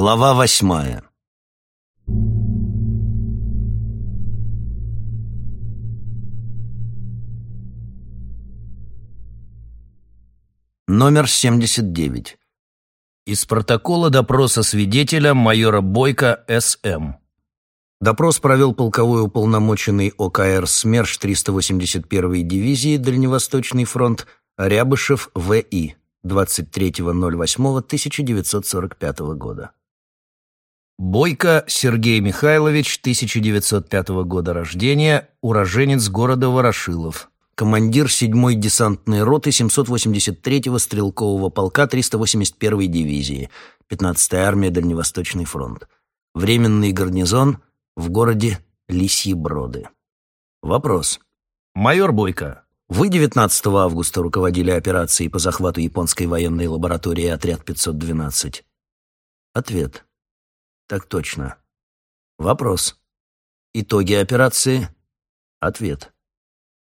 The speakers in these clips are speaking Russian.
Глава восьмая. Номер 79. Из протокола допроса свидетеля майора Бойко С.М. Допрос провел полковой уполномоченный ОКР СМЕРШ 381-й дивизии Дальневосточный фронт Рябышев В.И. 23.08.1945 года. Бойко Сергей Михайлович, 1905 года рождения, уроженец города Ворошилов, командир 7-й десантной роты 783-го стрелкового полка 381-й дивизии, 15-я армия Дальневосточный фронт. Временный гарнизон в городе Лисьи Броды. Вопрос. Майор Бойко, вы 19 августа руководили операцией по захвату японской военной лаборатории отряд 512. Ответ. Так точно. Вопрос. Итоги операции? Ответ.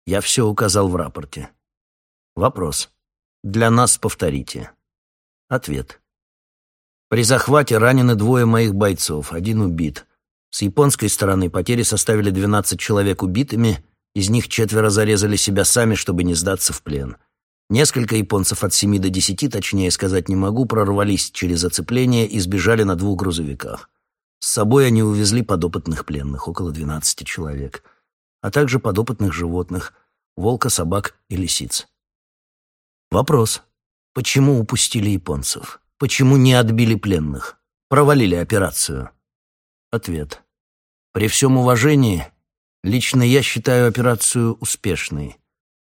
Я все указал в рапорте. Вопрос. Для нас повторите. Ответ. При захвате ранены двое моих бойцов, один убит. С японской стороны потери составили 12 человек убитыми, из них четверо зарезали себя сами, чтобы не сдаться в плен. Несколько японцев от 7 до 10, точнее сказать не могу, прорвались через оцепление и сбежали на двух грузовиках. С собой они увезли подопытных пленных, около 12 человек а также подопытных животных – волка, собак и лисиц. Вопрос. Почему упустили японцев? Почему не отбили пленных? Провалили операцию? Ответ. При всем уважении, лично я считаю операцию успешной.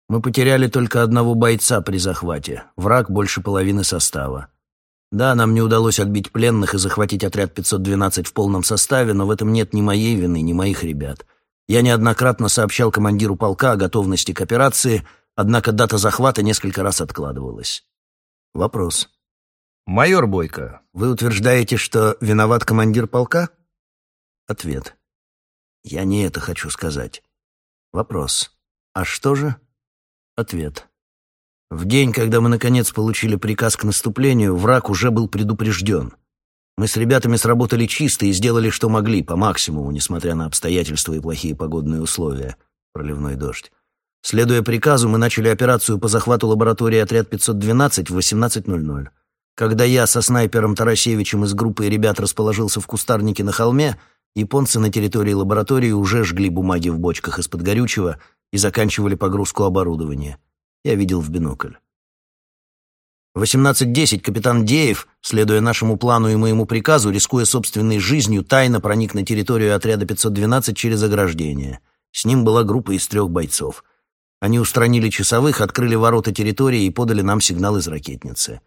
Мы потеряли только одного бойца при захвате, враг больше половины состава. Да, нам не удалось отбить пленных и захватить отряд 512 в полном составе, но в этом нет ни моей вины, ни моих ребят. Я неоднократно сообщал командиру полка о готовности к операции, однако дата захвата несколько раз откладывалась. Вопрос. «Майор Бойко, вы утверждаете, что виноват командир полка?» Ответ. «Я не это хочу сказать». Вопрос. «А что же?» Ответ. В день, когда мы наконец получили приказ к наступлению, враг уже был предупрежден. Мы с ребятами сработали чисто и сделали, что могли, по максимуму, несмотря на обстоятельства и плохие погодные условия. Проливной дождь. Следуя приказу, мы начали операцию по захвату лаборатории отряд 512 в 18.00. Когда я со снайпером Тарасевичем из группы ребят расположился в кустарнике на холме, японцы на территории лаборатории уже жгли бумаги в бочках из-под горючего и заканчивали погрузку оборудования. Я видел в бинокль. В 18.10 капитан Деев, следуя нашему плану и моему приказу, рискуя собственной жизнью, тайно проник на территорию отряда 512 через ограждение. С ним была группа из трех бойцов. Они устранили часовых, открыли ворота территории и подали нам сигнал из ракетницы.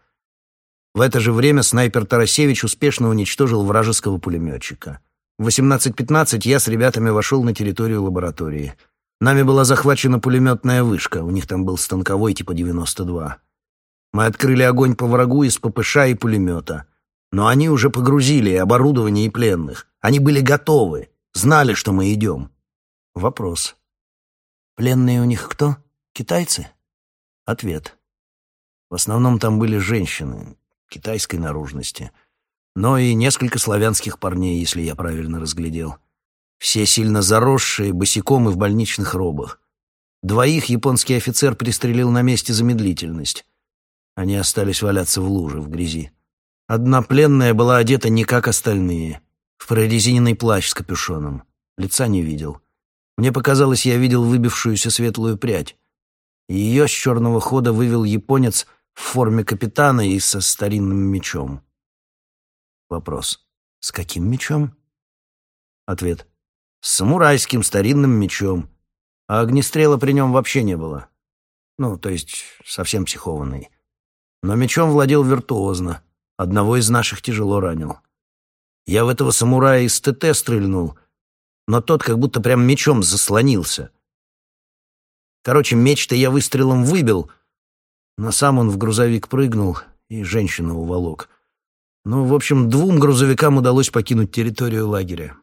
В это же время снайпер Тарасевич успешно уничтожил вражеского пулеметчика. В 18.15 я с ребятами вошел на территорию лаборатории. Нами была захвачена пулеметная вышка, у них там был станковой типа 92. Мы открыли огонь по врагу из ППШ и пулемета. Но они уже погрузили и оборудование, и пленных. Они были готовы, знали, что мы идем. Вопрос. Пленные у них кто? Китайцы? Ответ. В основном там были женщины китайской наружности, но и несколько славянских парней, если я правильно разглядел. Все сильно заросшие, босиком и в больничных робах. Двоих японский офицер пристрелил на месте за медлительность. Они остались валяться в луже, в грязи. Одна пленная была одета не как остальные, в прорезиненный плащ с капюшоном. Лица не видел. Мне показалось, я видел выбившуюся светлую прядь. Ее с черного хода вывел японец в форме капитана и со старинным мечом. Вопрос. С каким мечом? Ответ. С самурайским старинным мечом. А огнестрела при нем вообще не было. Ну, то есть совсем психованный. Но мечом владел виртуозно. Одного из наших тяжело ранил. Я в этого самурая из ТТ стрельнул, но тот как будто прям мечом заслонился. Короче, меч-то я выстрелом выбил, но сам он в грузовик прыгнул и женщину уволок. Ну, в общем, двум грузовикам удалось покинуть территорию лагеря.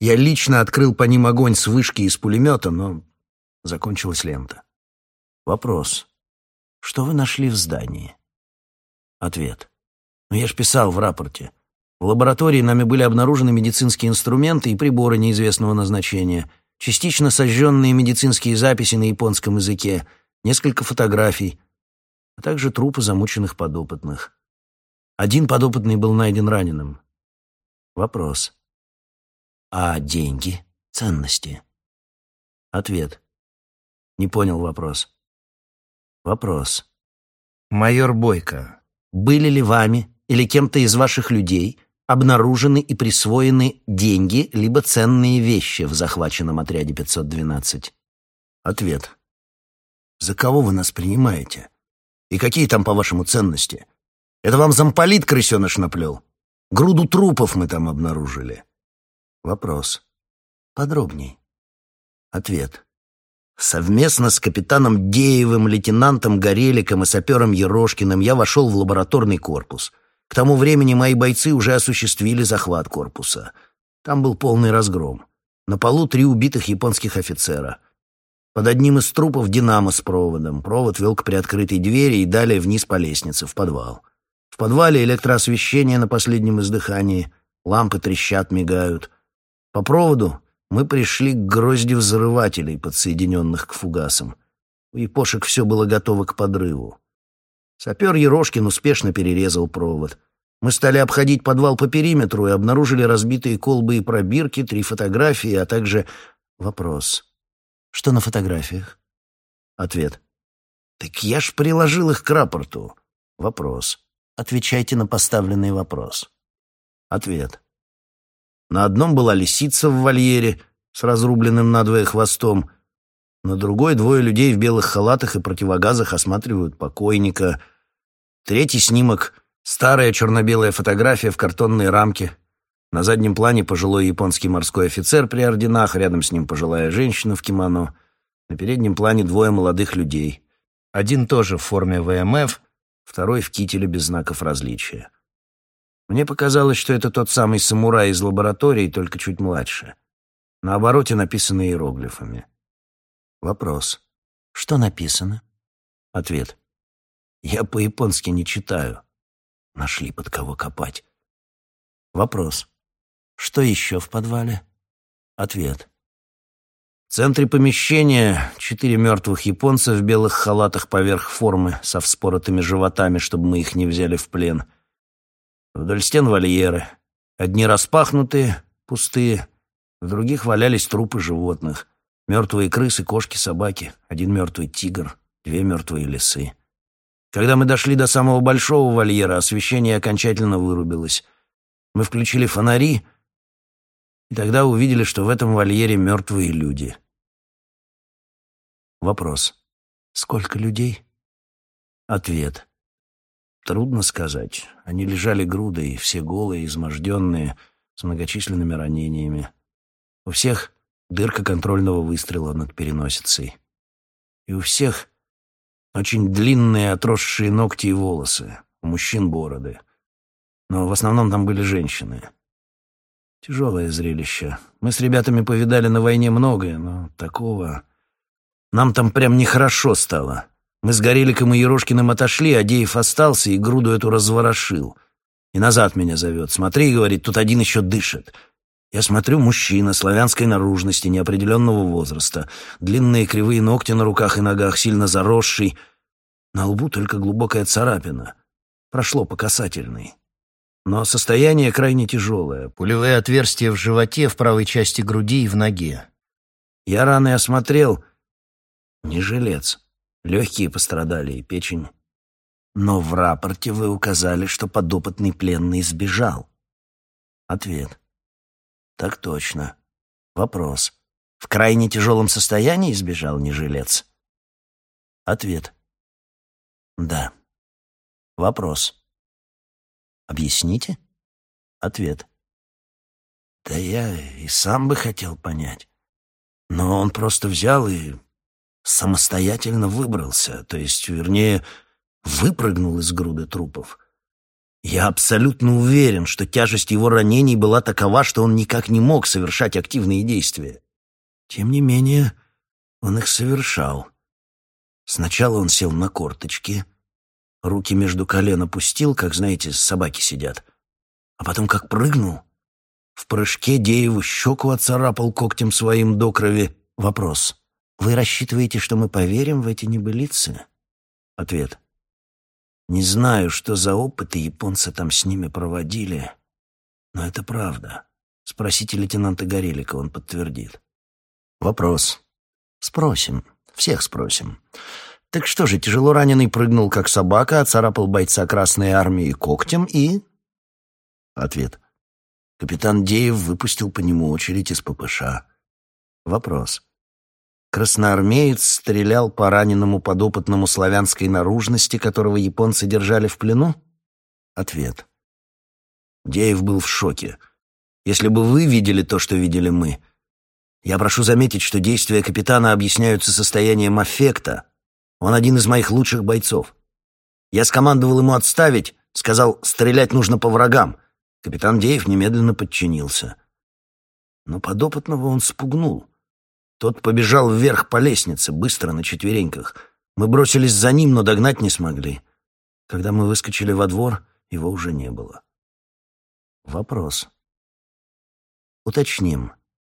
Я лично открыл по ним огонь с вышки из пулемета, но закончилась лента. Вопрос. Что вы нашли в здании? Ответ. Ну, я ж писал в рапорте. В лаборатории нами были обнаружены медицинские инструменты и приборы неизвестного назначения, частично сожженные медицинские записи на японском языке, несколько фотографий, а также трупы замученных подопытных. Один подопытный был найден раненым. Вопрос. А деньги? Ценности? Ответ. Не понял вопрос. Вопрос. Майор Бойко, были ли вами или кем-то из ваших людей обнаружены и присвоены деньги либо ценные вещи в захваченном отряде 512? Ответ. За кого вы нас принимаете? И какие там, по-вашему, ценности? Это вам замполит крысеныш наплел? Груду трупов мы там обнаружили. Вопрос. Подробней. Ответ. Совместно с капитаном Деевым, лейтенантом Гореликом и сапером Ерошкиным я вошел в лабораторный корпус. К тому времени мои бойцы уже осуществили захват корпуса. Там был полный разгром. На полу три убитых японских офицера. Под одним из трупов динамо с проводом. Провод вел к приоткрытой двери и далее вниз по лестнице, в подвал. В подвале электроосвещение на последнем издыхании. Лампы трещат, мигают. По проводу мы пришли к грозди взрывателей, подсоединенных к фугасам. У япошек все было готово к подрыву. Сапер Ерошкин успешно перерезал провод. Мы стали обходить подвал по периметру и обнаружили разбитые колбы и пробирки, три фотографии, а также вопрос. Что на фотографиях? Ответ. Так я ж приложил их к рапорту. Вопрос. Отвечайте на поставленный вопрос. Ответ. На одном была лисица в вольере с разрубленным надвое хвостом, на другой двое людей в белых халатах и противогазах осматривают покойника. Третий снимок — старая черно-белая фотография в картонной рамке. На заднем плане пожилой японский морской офицер при орденах, рядом с ним пожилая женщина в кимоно. На переднем плане двое молодых людей. Один тоже в форме ВМФ, второй в кителе без знаков различия. Мне показалось, что это тот самый самурай из лаборатории, только чуть младше. На обороте написано иероглифами. Вопрос. Что написано? Ответ. Я по-японски не читаю. Нашли под кого копать. Вопрос. Что еще в подвале? Ответ. В центре помещения четыре мертвых японца в белых халатах поверх формы со вспоротыми животами, чтобы мы их не взяли в плен — Вдоль стен вольеры. Одни распахнутые, пустые, в других валялись трупы животных. Мертвые крысы, кошки, собаки, один мертвый тигр, две мертвые лисы. Когда мы дошли до самого большого вольера, освещение окончательно вырубилось. Мы включили фонари, и тогда увидели, что в этом вольере мертвые люди. Вопрос. Сколько людей? Ответ. Трудно сказать. Они лежали грудой, все голые, изможденные, с многочисленными ранениями. У всех дырка контрольного выстрела над переносицей. И у всех очень длинные отросшие ногти и волосы, у мужчин бороды. Но в основном там были женщины. Тяжелое зрелище. Мы с ребятами повидали на войне многое, но такого... Нам там прям нехорошо стало. Мы с Гореликом и Ерошкиным отошли, а Деев остался и груду эту разворошил. И назад меня зовет. Смотри, говорит, тут один еще дышит. Я смотрю, мужчина, славянской наружности, неопределенного возраста. Длинные кривые ногти на руках и ногах, сильно заросший. На лбу только глубокая царапина. Прошло по касательной. Но состояние крайне тяжелое. Пулевые отверстия в животе, в правой части груди и в ноге. Я раны осмотрел. Не жилец. Легкие пострадали и печень. Но в рапорте вы указали, что подопытный пленный сбежал. Ответ. Так точно. Вопрос. В крайне тяжелом состоянии сбежал нежилец? Ответ. Да. Вопрос. Объясните? Ответ. Да я и сам бы хотел понять. Но он просто взял и самостоятельно выбрался, то есть, вернее, выпрыгнул из груды трупов. Я абсолютно уверен, что тяжесть его ранений была такова, что он никак не мог совершать активные действия. Тем не менее, он их совершал. Сначала он сел на корточки, руки между колен опустил, как, знаете, собаки сидят, А потом как прыгнул. В прыжке Дееву щеку отцарапал когтем своим до крови. Вопрос. Вы рассчитываете, что мы поверим в эти небылицы? Ответ. Не знаю, что за опыты японцы там с ними проводили, но это правда. Спросите лейтенанта Горелика, он подтвердит. Вопрос. Спросим. Всех спросим. Так что же, тяжело раненый прыгнул, как собака, оцарапал бойца Красной Армии когтем и... Ответ. Капитан Деев выпустил по нему очередь из ППШ. Вопрос. Красноармеец стрелял по раненому подопытному славянской наружности, которого японцы держали в плену? Ответ. Деев был в шоке. Если бы вы видели то, что видели мы. Я прошу заметить, что действия капитана объясняются состоянием аффекта. Он один из моих лучших бойцов. Я скомандовал ему отставить, сказал, стрелять нужно по врагам. Капитан Деев немедленно подчинился. Но подопытного он спугнул. Тот побежал вверх по лестнице, быстро, на четвереньках. Мы бросились за ним, но догнать не смогли. Когда мы выскочили во двор, его уже не было. Вопрос. Уточним.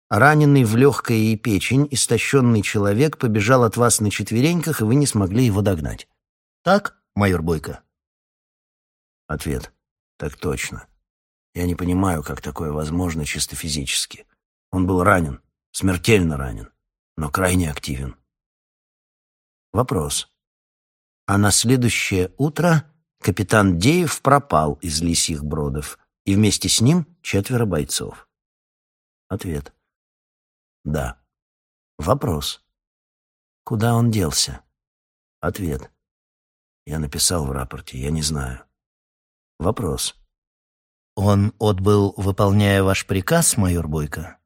Раненый в легкое и печень, истощенный человек побежал от вас на четвереньках, и вы не смогли его догнать. Так, майор Бойко? Ответ. Так точно. Я не понимаю, как такое возможно чисто физически. Он был ранен, смертельно ранен, но крайне активен. Вопрос. А на следующее утро капитан Деев пропал из лисьих бродов, и вместе с ним четверо бойцов. Ответ. Да. Вопрос. Куда он делся? Ответ. Я написал в рапорте, я не знаю. Вопрос. Он отбыл, выполняя ваш приказ, майор Бойко?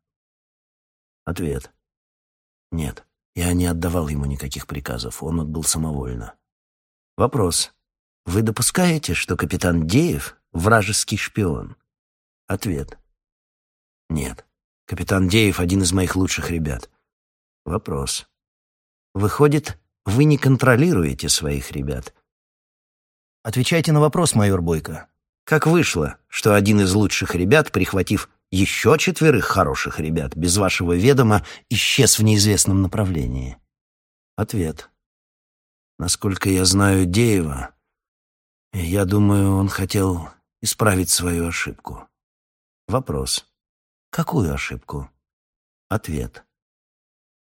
Ответ. Нет, я не отдавал ему никаких приказов, он отбыл самовольно. Вопрос. Вы допускаете, что капитан Деев — вражеский шпион? Ответ. Нет, капитан Деев — один из моих лучших ребят. Вопрос. Выходит, вы не контролируете своих ребят? Отвечайте на вопрос, майор Бойко. Как вышло, что один из лучших ребят, прихватив еще четверых хороших ребят, без вашего ведома, исчез в неизвестном направлении? Ответ. Насколько я знаю Деева, я думаю, он хотел исправить свою ошибку. Вопрос. Какую ошибку? Ответ.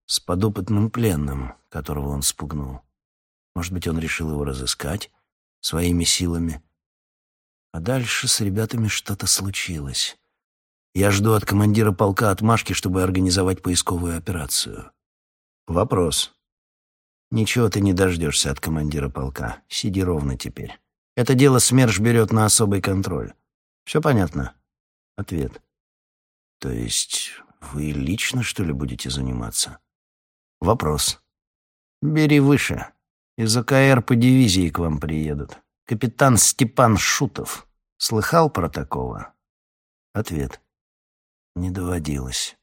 С подопытным пленным, которого он спугнул. Может быть, он решил его разыскать своими силами. А дальше с ребятами что-то случилось. Я жду от командира полка отмашки, чтобы организовать поисковую операцию. Вопрос. Ничего ты не дождешься от командира полка. Сиди ровно теперь. Это дело СМЕРШ берет на особый контроль. Все понятно? Ответ. То есть вы лично, что ли, будете заниматься? Вопрос. Бери выше. Из АКР по дивизии к вам приедут. Капитан Степан Шутов. Слыхал про такого? Ответ. Не доводилось.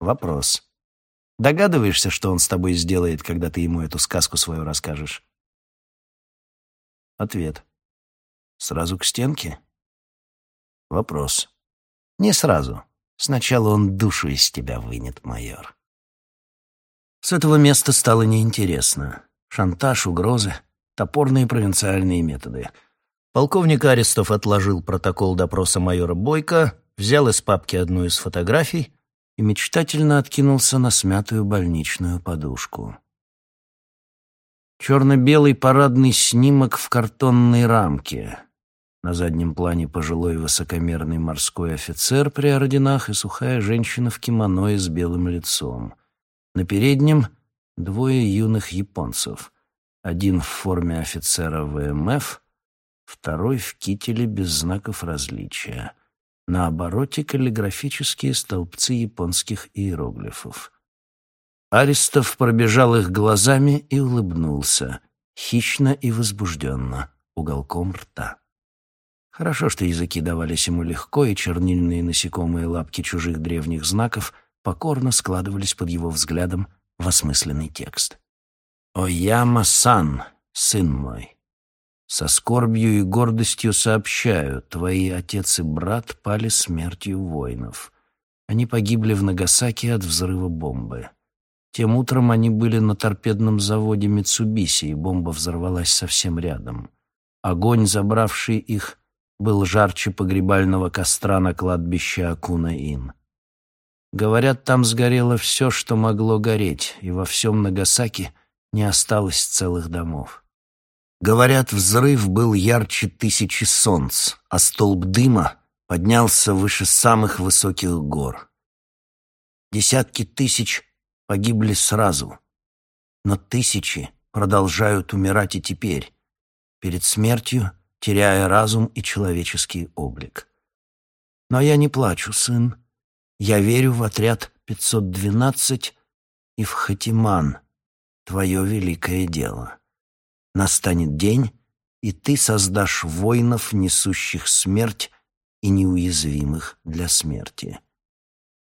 Вопрос. Догадываешься, что он с тобой сделает, когда ты ему эту сказку свою расскажешь? Ответ. Сразу к стенке? Вопрос. Не сразу. Сначала он душу из тебя вынет, майор. С этого места стало неинтересно. Шантаж, угрозы, топорные провинциальные методы. Полковник Арестов отложил протокол допроса майора Бойко, взял из папки одну из фотографий и мечтательно откинулся на смятую больничную подушку. Черно-белый парадный снимок в картонной рамке. На заднем плане пожилой высокомерный морской офицер при орденах и сухая женщина в кимоно и с белым лицом. На переднем двое юных японцев. Один в форме офицера ВМФ, второй в кителе без знаков различия — на обороте каллиграфические столбцы японских иероглифов. Аристов пробежал их глазами и улыбнулся, хищно и возбужденно, уголком рта. Хорошо, что языки давались ему легко, и чернильные насекомые лапки чужих древних знаков покорно складывались под его взглядом в осмысленный текст. «О Яма-сан, сын мой, Со скорбью и гордостью сообщаю, твои отец и брат пали смертью воинов. Они погибли в Нагасаки от взрыва бомбы. Тем утром они были на торпедном заводе Митсубиси, и бомба взорвалась совсем рядом. Огонь, забравший их, был жарче погребального костра на кладбище Акуна-Ин. Говорят, там сгорело все, что могло гореть, и во всем Нагасаки не осталось целых домов. Говорят, взрыв был ярче тысячи солнц, а столб дыма поднялся выше самых высоких гор. Десятки тысяч погибли сразу, но тысячи продолжают умирать и теперь, перед смертью теряя разум и человеческий облик. Но я не плачу, сын. Я верю в отряд 512 и в Хатиман, твое великое дело. Настанет день, и ты создашь воинов, несущих смерть и неуязвимых для смерти.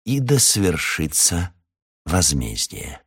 И да свершится возмездие.